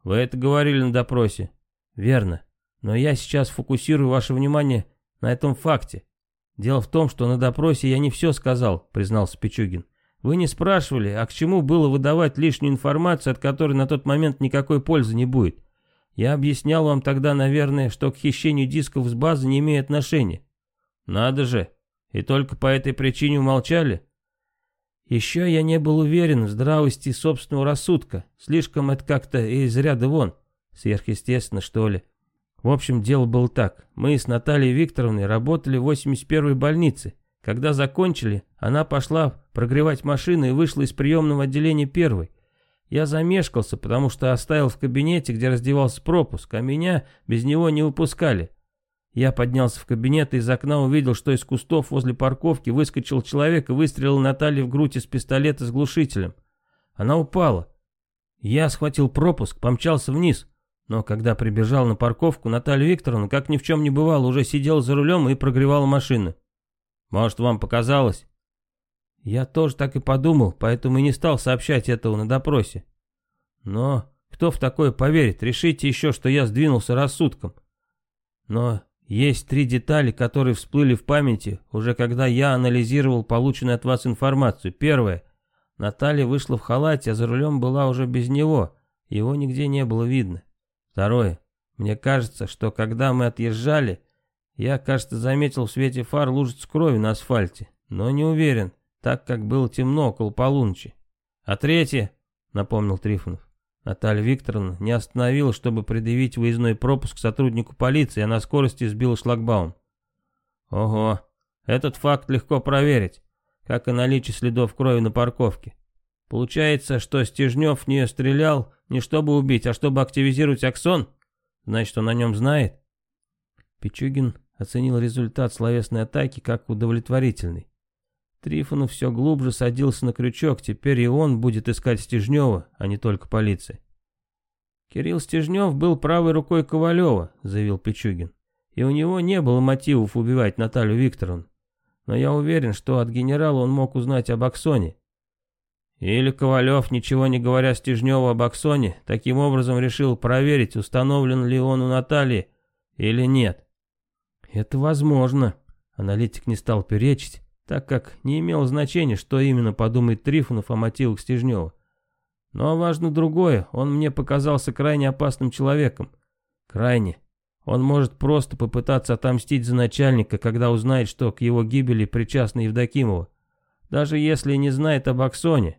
Вы это говорили на допросе. Верно. Но я сейчас фокусирую ваше внимание на этом факте. Дело в том, что на допросе я не все сказал, признался Пичугин. Вы не спрашивали, а к чему было выдавать лишнюю информацию, от которой на тот момент никакой пользы не будет. Я объяснял вам тогда, наверное, что к хищению дисков с базы не имеет отношения. Надо же. И только по этой причине умолчали? Еще я не был уверен в здравости собственного рассудка. Слишком это как-то из ряда вон. Сверхъестественно, что ли. В общем, дело было так. Мы с Натальей Викторовной работали в 81-й больнице. Когда закончили, она пошла прогревать машины и вышла из приемного отделения первой. Я замешкался, потому что оставил в кабинете, где раздевался пропуск, а меня без него не выпускали. Я поднялся в кабинет и из окна увидел, что из кустов возле парковки выскочил человек и выстрелил Наталье в грудь из пистолета с глушителем. Она упала. Я схватил пропуск, помчался вниз. Но когда прибежал на парковку, Наталья Викторовна, как ни в чем не бывало, уже сидела за рулем и прогревала машину. «Может, вам показалось?» Я тоже так и подумал, поэтому и не стал сообщать этого на допросе. Но кто в такое поверит? Решите еще, что я сдвинулся рассудком. Но есть три детали, которые всплыли в памяти, уже когда я анализировал полученную от вас информацию. Первое. Наталья вышла в халате, а за рулем была уже без него. Его нигде не было видно. Второе. Мне кажется, что когда мы отъезжали, я, кажется, заметил в свете фар лужицу крови на асфальте, но не уверен, так как было темно около полуночи. А третье, напомнил Трифонов. Наталья Викторовна не остановила, чтобы предъявить выездной пропуск сотруднику полиции, а на скорости сбила шлагбаум. Ого, этот факт легко проверить, как и наличие следов крови на парковке. Получается, что Стежнев в нее стрелял не чтобы убить, а чтобы активизировать аксон? Значит, он о нем знает? Пичугин оценил результат словесной атаки как удовлетворительный. Трифонов все глубже садился на крючок, теперь и он будет искать Стежнева, а не только полиции. «Кирилл Стежнев был правой рукой Ковалева», — заявил Пичугин. «И у него не было мотивов убивать Наталью Викторовну. Но я уверен, что от генерала он мог узнать об Аксоне». «Или Ковалев, ничего не говоря Стежневу об Аксоне, таким образом решил проверить, установлен ли он у Натальи или нет». «Это возможно», — аналитик не стал перечить так как не имело значения, что именно подумает Трифонов о мотивах Стежнева. Но важно другое, он мне показался крайне опасным человеком. Крайне. Он может просто попытаться отомстить за начальника, когда узнает, что к его гибели причастна Евдокимова. Даже если не знает об Аксоне.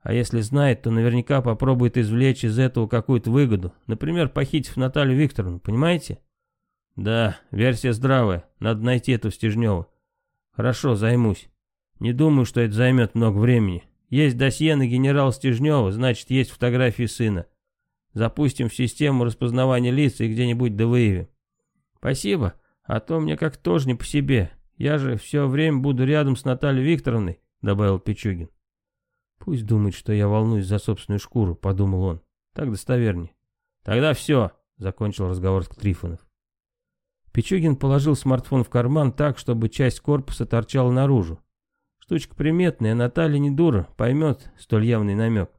А если знает, то наверняка попробует извлечь из этого какую-то выгоду. Например, похитив Наталью Викторовну, понимаете? Да, версия здравая, надо найти эту Стежнева. Хорошо, займусь. Не думаю, что это займет много времени. Есть досье на генерала Стежнева, значит, есть фотографии сына. Запустим в систему распознавания лиц и где-нибудь да выявим. Спасибо, а то мне как тоже не по себе. Я же все время буду рядом с Натальей Викторовной, добавил Пичугин. Пусть думает, что я волнуюсь за собственную шкуру, подумал он. Так достовернее. Тогда все, закончил разговор с Трифонов. Пичугин положил смартфон в карман так, чтобы часть корпуса торчала наружу. Штучка приметная, Наталья не дура, поймет столь явный намек.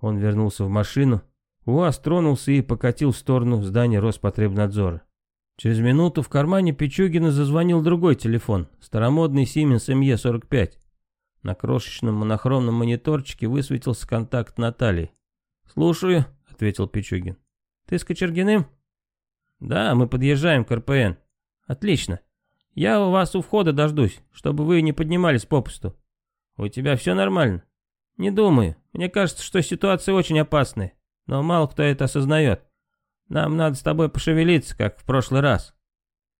Он вернулся в машину. УАЗ тронулся и покатил в сторону здания Роспотребнадзора. Через минуту в кармане Пичугина зазвонил другой телефон, старомодный Siemens ME-45. На крошечном монохромном мониторчике высветился контакт Натальи. «Слушаю», — ответил Пичугин. «Ты с Кочергиным?» «Да, мы подъезжаем к РПН». «Отлично. Я у вас у входа дождусь, чтобы вы не поднимались попусту». «У тебя все нормально?» «Не думаю. Мне кажется, что ситуация очень опасная, но мало кто это осознает. Нам надо с тобой пошевелиться, как в прошлый раз».